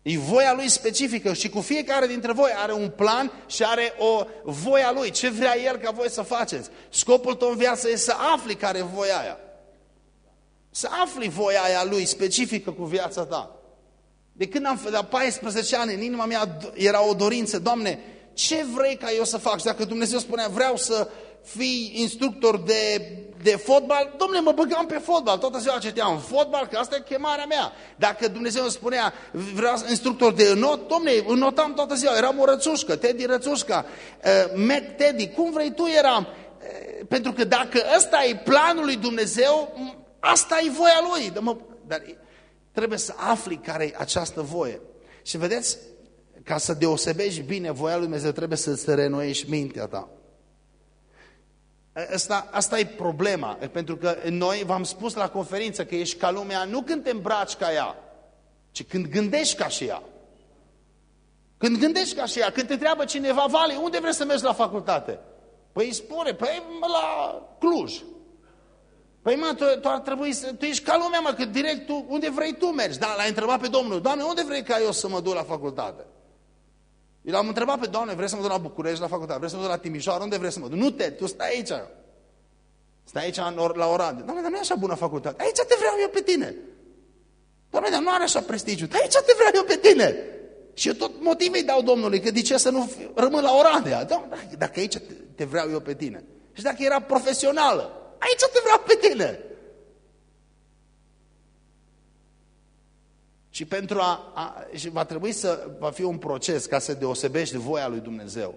E voia Lui specifică și cu fiecare dintre voi are un plan și are o voia Lui. Ce vrea El ca voi să faceți? Scopul tău în viață este să afli care e voia aia. Să afli voia aia Lui specifică cu viața ta. De când am la 14 ani, în inima mea era o dorință, Doamne, ce vrei ca eu să fac? Și dacă Dumnezeu spunea, vreau să fii instructor de, de fotbal, domnule, mă băgam pe fotbal, toată ziua citeam fotbal, că asta e chemarea mea. Dacă Dumnezeu îmi spunea, vreau instructor de înot, domnule, înotam toată ziua, eram o rățușcă, Teddy rățușca, uh, Mac Teddy, cum vrei tu eram. Uh, pentru că dacă ăsta e planul lui Dumnezeu, asta e voia lui. Dar, mă, dar trebuie să afli care e această voie. Și vedeți, ca să deosebești bine voia lui Dumnezeu, trebuie să-ți renoiești mintea ta. Asta, asta e problema, pentru că noi v-am spus la conferință că ești ca lumea nu când te îmbraci ca ea, ci când gândești ca și ea. Când gândești ca și ea, când te întreabă cineva, Vale, unde vrei să mergi la facultate? Păi spune, păi la Cluj. Păi mă, tu, tu ar trebui să, tu ești ca lumea, mă, că direct tu, unde vrei tu mergi? Da, l-ai întrebat pe Domnul, Doamne, unde vrei ca eu să mă duc la facultate? Eu l-am întrebat pe Doamne, vreți să mă duc la București, la facultate, vreți să mă duc la Timișoara, unde vreți să mă duc? Nu te, tu stai aici. Stai aici la Oradea. Doamne, dar nu e așa bună facultate. Aici te vreau eu pe tine. Doamne, dar nu are așa prestigiu. Aici te vreau eu pe tine. Și eu tot motivei dau Domnului, că de ce să nu rămân la Oradea? Doamne, dacă aici te vreau eu pe tine. Și dacă era profesională, aici te vreau pe tine. Și pentru a, a și va trebui să va fi un proces ca să deosebești voia lui Dumnezeu.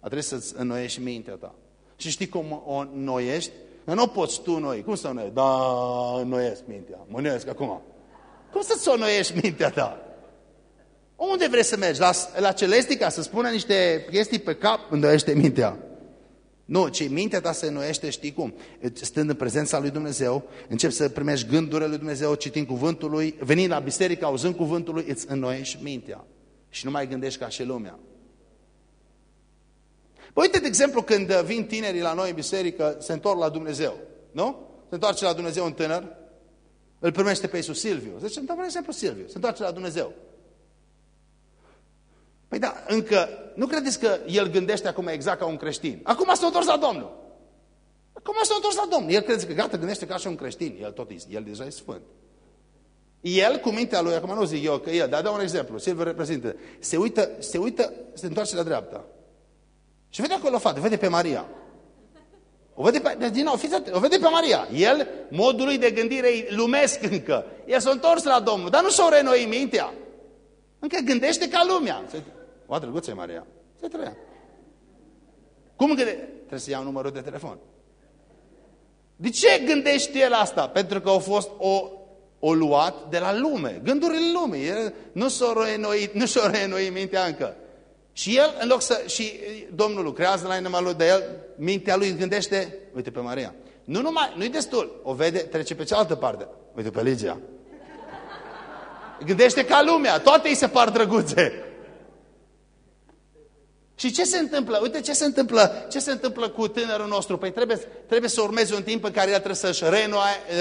A trebui să-ți înnoiești mintea ta. Și știi cum o înnoiești? Că nu poți tu noi. Cum să înnoiești? Da, înnoiesc mintea. Mă înnoiesc acum. Cum să-ți înnoiești mintea ta? Unde vrei să mergi? La, la Celestica să spună niște chestii pe cap, îndoiește mintea. Nu, ci mintea ta se înnoiește, știi cum? Stând în prezența lui Dumnezeu, începi să primești gândurile lui Dumnezeu, citind cuvântul lui, venind la biserică, auzând cuvântul lui, îți înnoiești mintea. Și nu mai gândești ca și lumea. Păi uite, de exemplu, când vin tinerii la noi în biserică, se întorc la Dumnezeu, nu? Se întoarce la Dumnezeu un tânăr, îl primește pe Iisus Silviu. Zice, dăm un exemplu Silviu, se întoarce la Dumnezeu. Păi da, încă, nu credeți că el gândește acum exact ca un creștin? Acum s-a întors la Domnul. Acum s-a întors la Domnul. El crede că gata, gândește ca și un creștin. El tot el deja e sfânt. El, cu mintea lui, acum nu zic eu că el, dar dau un exemplu, Silviu reprezintă, se uită, se uită, se întoarce la dreapta. Și vede acolo o fată, vede pe Maria. O vede pe, din nou, fiți o vede pe Maria. El, modul lui de gândire e lumesc încă. El s-a întors la Domnul, dar nu și-a renoit mintea. Încă gândește ca lumea. O, drăguță Maria. Se trăia. Cum gândește? Trebuie să iau numărul de telefon. De ce gândește el asta? Pentru că au fost o, o luat de la lume. Gândurile lumii. El nu s-a reînnoit, nu s-a reînnoit mintea încă. Și el, în loc să... Și Domnul lucrează la inima lui, de el, mintea lui gândește, uite pe Maria. Nu numai, nu-i destul. O vede, trece pe cealaltă parte. Uite pe Ligia. Gândește ca lumea, toate îi se par drăguțe. Și ce se întâmplă? Uite ce se întâmplă, ce se întâmplă cu tânărul nostru. Păi trebuie, trebuie să urmeze un timp în care el trebuie să-și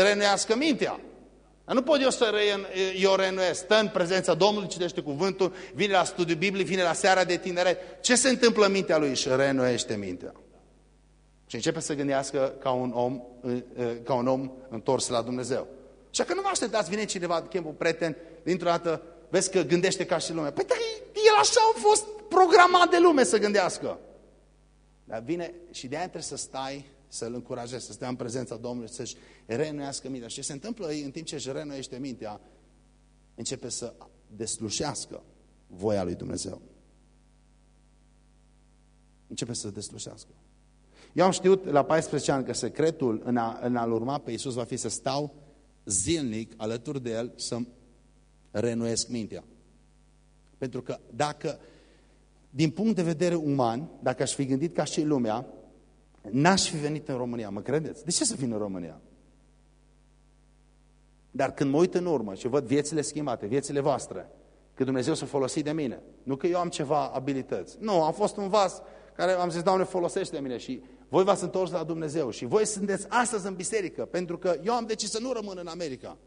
renuiască mintea. Dar nu pot eu să re, eu renuiesc. Stă în prezența Domnului, citește cuvântul, vine la studiu biblic, vine la seara de tineret. Ce se întâmplă în mintea lui? Și renuiește mintea. Și începe să gândească ca un om, ca un om întors la Dumnezeu. Și că nu vă așteptați, vine cineva, chem un prieten, dintr-o dată vezi că gândește ca și lumea. Păi dar el așa a fost programat de lume să gândească. Dar vine și de aia trebuie să stai, să-l încurajezi, să stea în prezența Domnului, să-și reînnoiască mintea. Și ce se întâmplă în timp ce își reînnoiește mintea, începe să deslușească voia lui Dumnezeu. Începe să deslușească. Eu am știut la 14 ani că secretul în, a, în a-L urma pe Iisus va fi să stau zilnic alături de El să renuiesc mintea. Pentru că dacă, din punct de vedere uman, dacă aș fi gândit ca și lumea, n-aș fi venit în România, mă credeți? De ce să vin în România? Dar când mă uit în urmă și văd viețile schimbate, viețile voastre, că Dumnezeu s-a folosit de mine, nu că eu am ceva abilități. Nu, am fost un vas care am zis, Doamne, folosește de mine și voi v-ați întors la Dumnezeu și voi sunteți astăzi în biserică, pentru că eu am decis să nu rămân în America.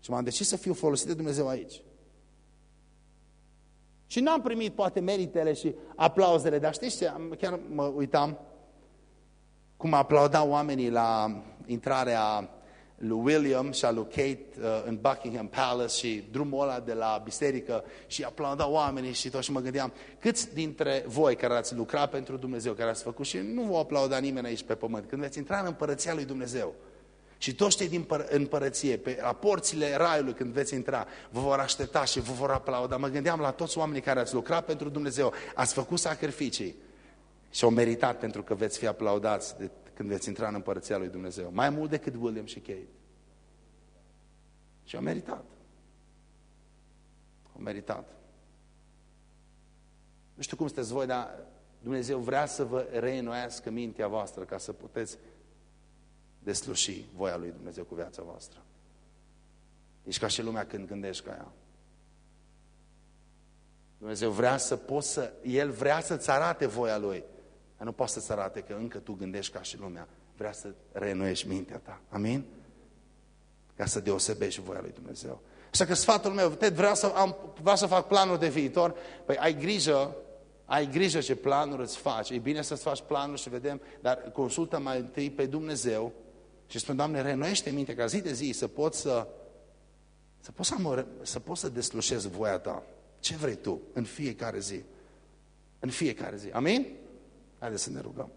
Și m-am decis să fiu folosit de Dumnezeu aici. Și n-am primit poate meritele și aplauzele, dar știți ce? Chiar mă uitam cum aplaudau oamenii la intrarea lui William și a lui Kate uh, în Buckingham Palace și drumul ăla de la biserică și aplaudau oamenii și tot și mă gândeam câți dintre voi care ați lucrat pentru Dumnezeu, care ați făcut și nu vă aplauda nimeni aici pe pământ, când veți intra în împărăția lui Dumnezeu și toți cei din împărăție, pe, la porțile raiului când veți intra, vă vor aștepta și vă vor aplauda. Mă gândeam la toți oamenii care ați lucrat pentru Dumnezeu, ați făcut sacrificii și au meritat pentru că veți fi aplaudați de când veți intra în împărăția lui Dumnezeu. Mai mult decât William și Kate. Și au meritat. Au meritat. Nu știu cum sunteți voi, dar Dumnezeu vrea să vă reînnoiască mintea voastră ca să puteți desluși voia lui Dumnezeu cu viața voastră. Ești ca și lumea când gândești ca ea. Dumnezeu vrea să poți să, El vrea să-ți arate voia Lui. Dar nu poate să-ți arate că încă tu gândești ca și lumea. Vrea să reînnoiești mintea ta. Amin? Ca să deosebești voia lui Dumnezeu. Așa că sfatul meu, Ted, vreau să, am, vreau să fac planuri de viitor. Păi ai grijă, ai grijă ce planuri îți faci. E bine să-ți faci planuri și vedem, dar consultă mai întâi pe Dumnezeu și spune, Doamne, reînnoiește mintea ca zi de zi să pot să, să pot să, am, să, pot să deslușez voia ta. Ce vrei tu în fiecare zi? În fiecare zi. Amin? Haideți să ne rugăm.